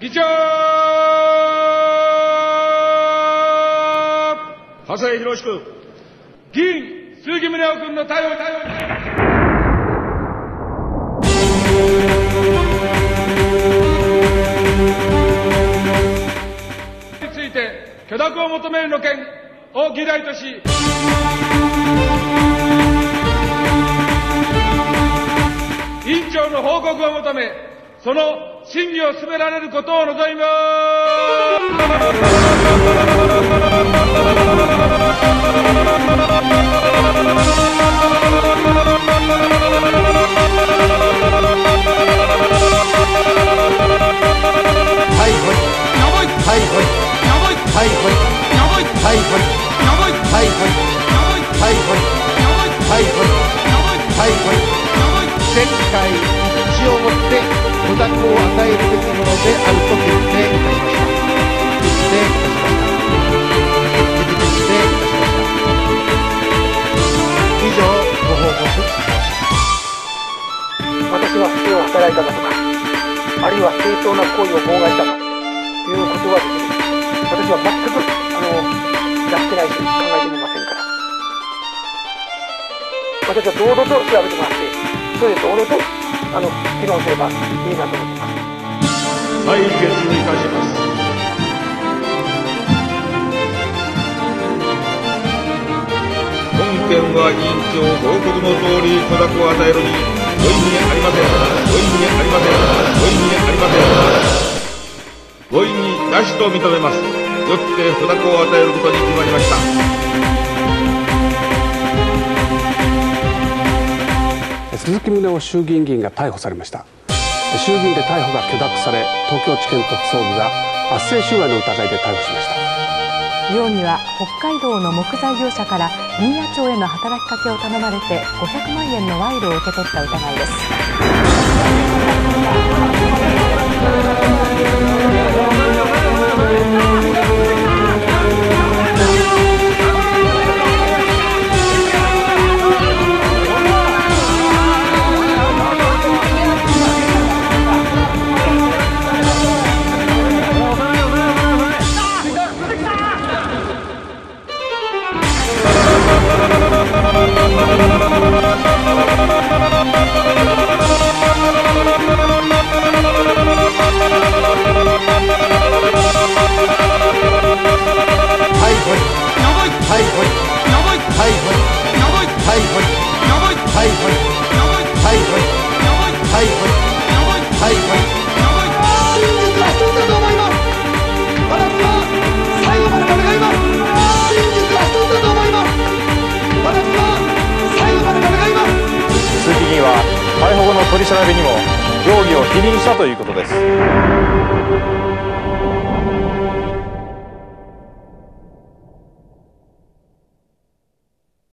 議長長谷博君、議員、鈴木宗男君の対応、について。許諾を求めるの件を議題とし、委員長の報告を求め、その審議を進められることを望みます。をもって許諾を与えるべきものであると決定いたしました私は不正を働いただとかあるいは正当な行為を妨害したということはできる私は全くあのやってないし考えてみませんから私は堂々と調べてもらってそれで堂々とあの議論すればいいなと思ってます。は、決議いたします。本件は委員長ご報告の通り許諾を与えるにご異議ありませんご異議ありませんご異議ありませんご異議なしと認めますよって許諾を与えることに決まりました鈴木宗男衆議院議員が逮捕されました。衆議院で逮捕が許諾され東京地検特捜部が圧政収賄の疑いで逮捕しました。容疑は北海道の木材業者から新谷町への働きかけを頼まれて500万円の賄賂を受け取った疑いです。は取り調べにも容疑を否認したということです。